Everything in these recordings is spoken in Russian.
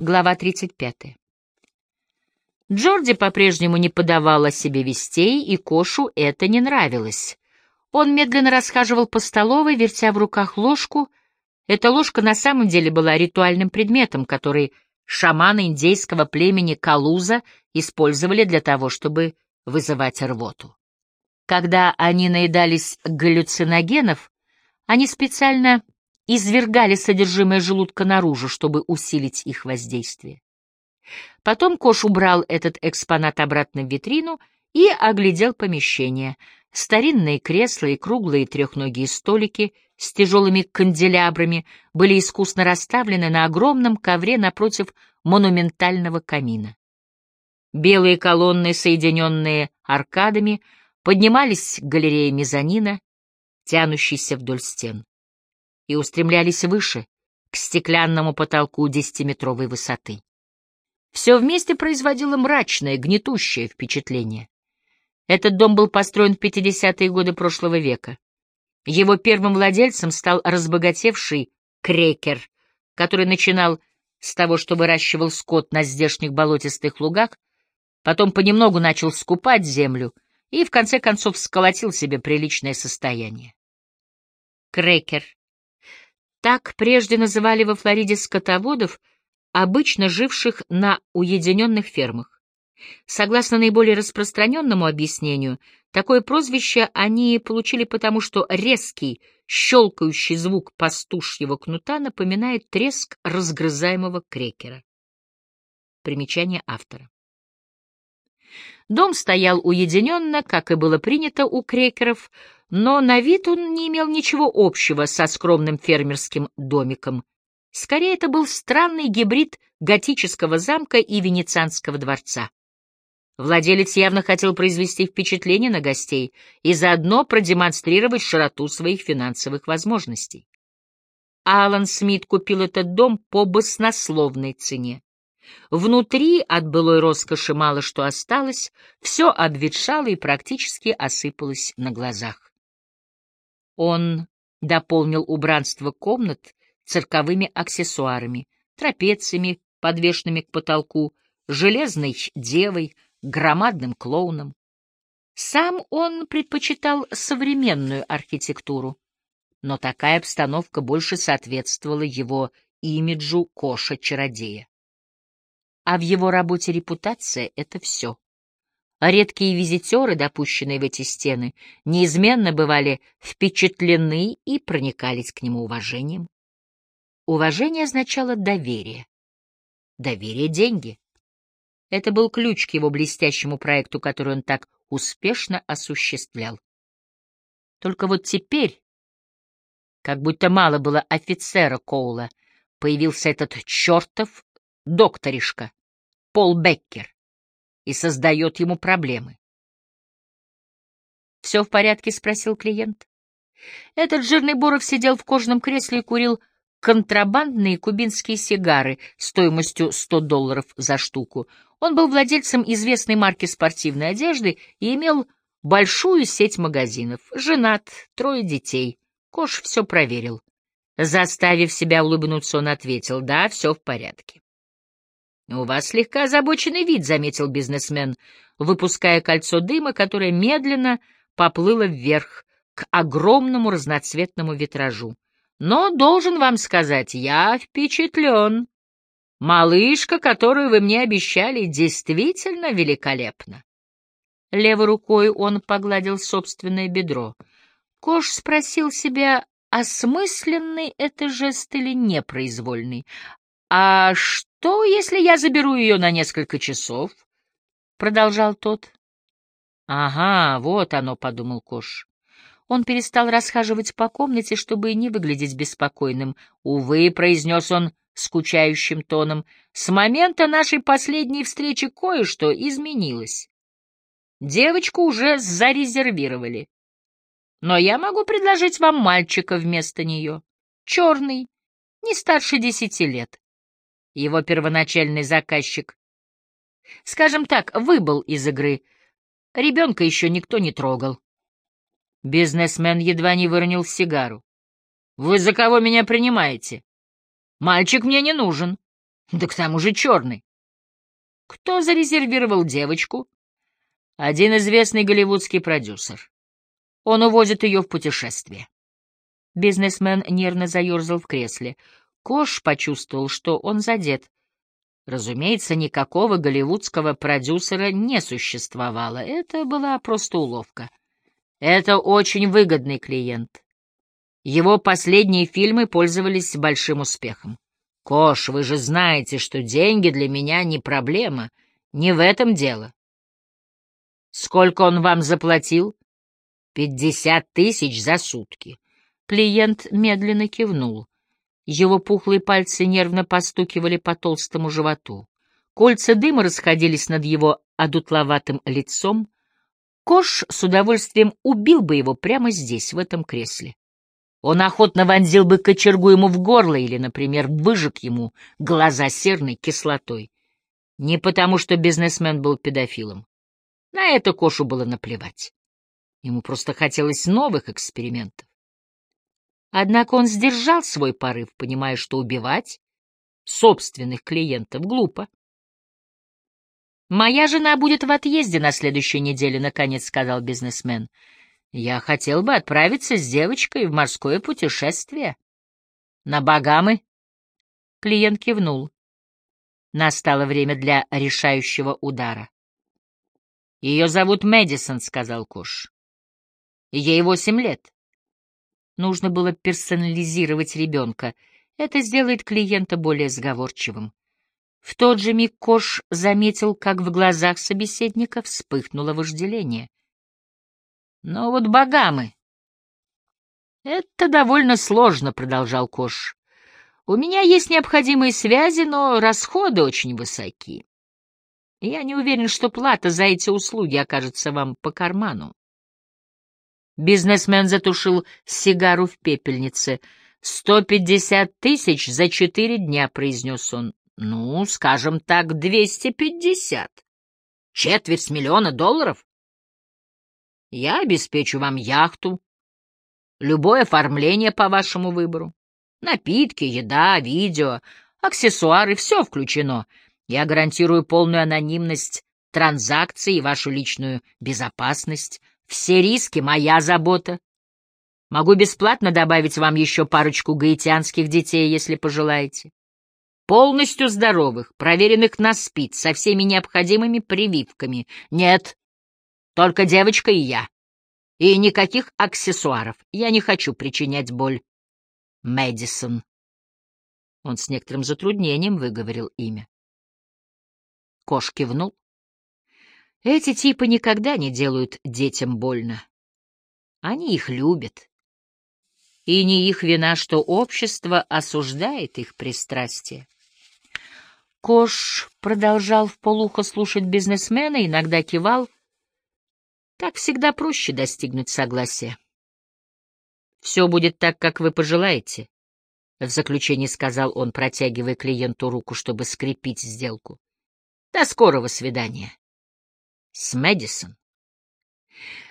Глава 35. Джорди по-прежнему не подавала себе вестей, и Кошу это не нравилось. Он медленно расхаживал по столовой, вертя в руках ложку. Эта ложка на самом деле была ритуальным предметом, который шаманы индейского племени Калуза использовали для того, чтобы вызывать рвоту. Когда они наедались галлюциногенов, они специально извергали содержимое желудка наружу, чтобы усилить их воздействие. Потом Кош убрал этот экспонат обратно в витрину и оглядел помещение. Старинные кресла и круглые трехногие столики с тяжелыми канделябрами были искусно расставлены на огромном ковре напротив монументального камина. Белые колонны, соединенные аркадами, поднимались к галерее мезонина, тянущейся вдоль стен и устремлялись выше, к стеклянному потолку десятиметровой высоты. Все вместе производило мрачное, гнетущее впечатление. Этот дом был построен в 50-е годы прошлого века. Его первым владельцем стал разбогатевший крекер, который начинал с того, что выращивал скот на здешних болотистых лугах, потом понемногу начал скупать землю и, в конце концов, сколотил себе приличное состояние. Крекер так прежде называли во Флориде скотоводов, обычно живших на уединенных фермах. Согласно наиболее распространенному объяснению, такое прозвище они получили потому, что резкий, щелкающий звук пастушьего кнута напоминает треск разгрызаемого крекера. Примечание автора. Дом стоял уединенно, как и было принято у крекеров, но на вид он не имел ничего общего со скромным фермерским домиком. Скорее, это был странный гибрид готического замка и венецианского дворца. Владелец явно хотел произвести впечатление на гостей и заодно продемонстрировать широту своих финансовых возможностей. Алан Смит купил этот дом по баснословной цене. Внутри от былой роскоши мало что осталось, все обветшало и практически осыпалось на глазах. Он дополнил убранство комнат цирковыми аксессуарами, трапециями, подвешенными к потолку, железной девой, громадным клоуном. Сам он предпочитал современную архитектуру, но такая обстановка больше соответствовала его имиджу Коша-чародея. А в его работе репутация — это все редкие визитеры, допущенные в эти стены, неизменно бывали впечатлены и проникались к нему уважением. Уважение означало доверие. Доверие — деньги. Это был ключ к его блестящему проекту, который он так успешно осуществлял. Только вот теперь, как будто мало было офицера Коула, появился этот чертов докторишка, Пол Беккер и создает ему проблемы. «Все в порядке?» — спросил клиент. Этот жирный Боров сидел в кожаном кресле и курил контрабандные кубинские сигары стоимостью 100 долларов за штуку. Он был владельцем известной марки спортивной одежды и имел большую сеть магазинов. Женат, трое детей. Кош все проверил. Заставив себя улыбнуться, он ответил, да, все в порядке. «У вас слегка озабоченный вид», — заметил бизнесмен, выпуская кольцо дыма, которое медленно поплыло вверх к огромному разноцветному витражу. «Но, должен вам сказать, я впечатлен. Малышка, которую вы мне обещали, действительно великолепна». Левой рукой он погладил собственное бедро. Кош спросил себя, осмысленный это жест или непроизвольный. «А что, если я заберу ее на несколько часов?» — продолжал тот. «Ага, вот оно», — подумал Кош. Он перестал расхаживать по комнате, чтобы не выглядеть беспокойным. «Увы», — произнес он скучающим тоном, — «с момента нашей последней встречи кое-что изменилось. Девочку уже зарезервировали. Но я могу предложить вам мальчика вместо нее. Черный, не старше десяти лет его первоначальный заказчик. Скажем так, выбыл из игры. Ребенка еще никто не трогал. Бизнесмен едва не выронил сигару. «Вы за кого меня принимаете? Мальчик мне не нужен. Да к тому же черный. Кто зарезервировал девочку? Один известный голливудский продюсер. Он увозит ее в путешествие. Бизнесмен нервно заерзал в кресле. Кош почувствовал, что он задет. Разумеется, никакого голливудского продюсера не существовало. Это была просто уловка. Это очень выгодный клиент. Его последние фильмы пользовались большим успехом. Кош, вы же знаете, что деньги для меня не проблема. Не в этом дело. Сколько он вам заплатил? Пятьдесят тысяч за сутки. Клиент медленно кивнул. Его пухлые пальцы нервно постукивали по толстому животу. Кольца дыма расходились над его одутловатым лицом. Кош с удовольствием убил бы его прямо здесь, в этом кресле. Он охотно вонзил бы кочергу ему в горло или, например, выжег ему глаза серной кислотой. Не потому, что бизнесмен был педофилом. На это Кошу было наплевать. Ему просто хотелось новых экспериментов. Однако он сдержал свой порыв, понимая, что убивать собственных клиентов глупо. «Моя жена будет в отъезде на следующей неделе», — наконец сказал бизнесмен. «Я хотел бы отправиться с девочкой в морское путешествие». «На Багамы?» Клиент кивнул. Настало время для решающего удара. «Ее зовут Мэдисон», — сказал Кош. «Ей восемь лет. Нужно было персонализировать ребенка. Это сделает клиента более сговорчивым. В тот же миг Кош заметил, как в глазах собеседника вспыхнуло вожделение. «Но вот богамы...» «Это довольно сложно», — продолжал Кош. «У меня есть необходимые связи, но расходы очень высоки. Я не уверен, что плата за эти услуги окажется вам по карману. Бизнесмен затушил сигару в пепельнице. «Сто пятьдесят тысяч за четыре дня», — произнес он. «Ну, скажем так, двести пятьдесят. Четверть миллиона долларов? Я обеспечу вам яхту, любое оформление по вашему выбору. Напитки, еда, видео, аксессуары — все включено. Я гарантирую полную анонимность транзакций и вашу личную безопасность. Все риски — моя забота. Могу бесплатно добавить вам еще парочку гаитянских детей, если пожелаете. Полностью здоровых, проверенных на СПИД, со всеми необходимыми прививками. Нет, только девочка и я. И никаких аксессуаров. Я не хочу причинять боль. Мэдисон. Он с некоторым затруднением выговорил имя. Кош кивнул. Эти типы никогда не делают детям больно. Они их любят. И не их вина, что общество осуждает их пристрастие. Кош продолжал в полухо слушать бизнесмена, иногда кивал. Так всегда проще достигнуть согласия. «Все будет так, как вы пожелаете», — в заключении сказал он, протягивая клиенту руку, чтобы скрепить сделку. До скорого свидания. С Мэдисон.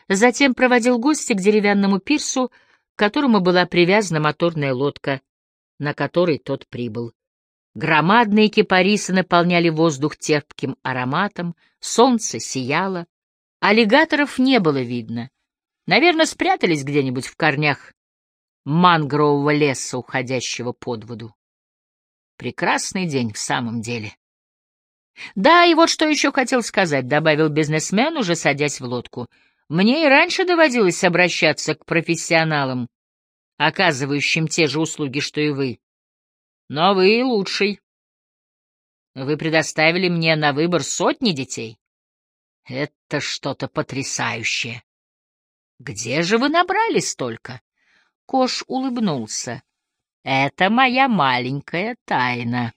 Затем проводил гостя к деревянному пирсу, к которому была привязана моторная лодка, на которой тот прибыл. Громадные кипарисы наполняли воздух терпким ароматом, солнце сияло. Аллигаторов не было видно. Наверное, спрятались где-нибудь в корнях мангрового леса, уходящего под воду. Прекрасный день в самом деле. Да, и вот что еще хотел сказать, добавил бизнесмен, уже садясь в лодку. Мне и раньше доводилось обращаться к профессионалам, оказывающим те же услуги, что и вы. Но вы лучший. Вы предоставили мне на выбор сотни детей. Это что-то потрясающее. Где же вы набрали столько? Кош улыбнулся. Это моя маленькая тайна.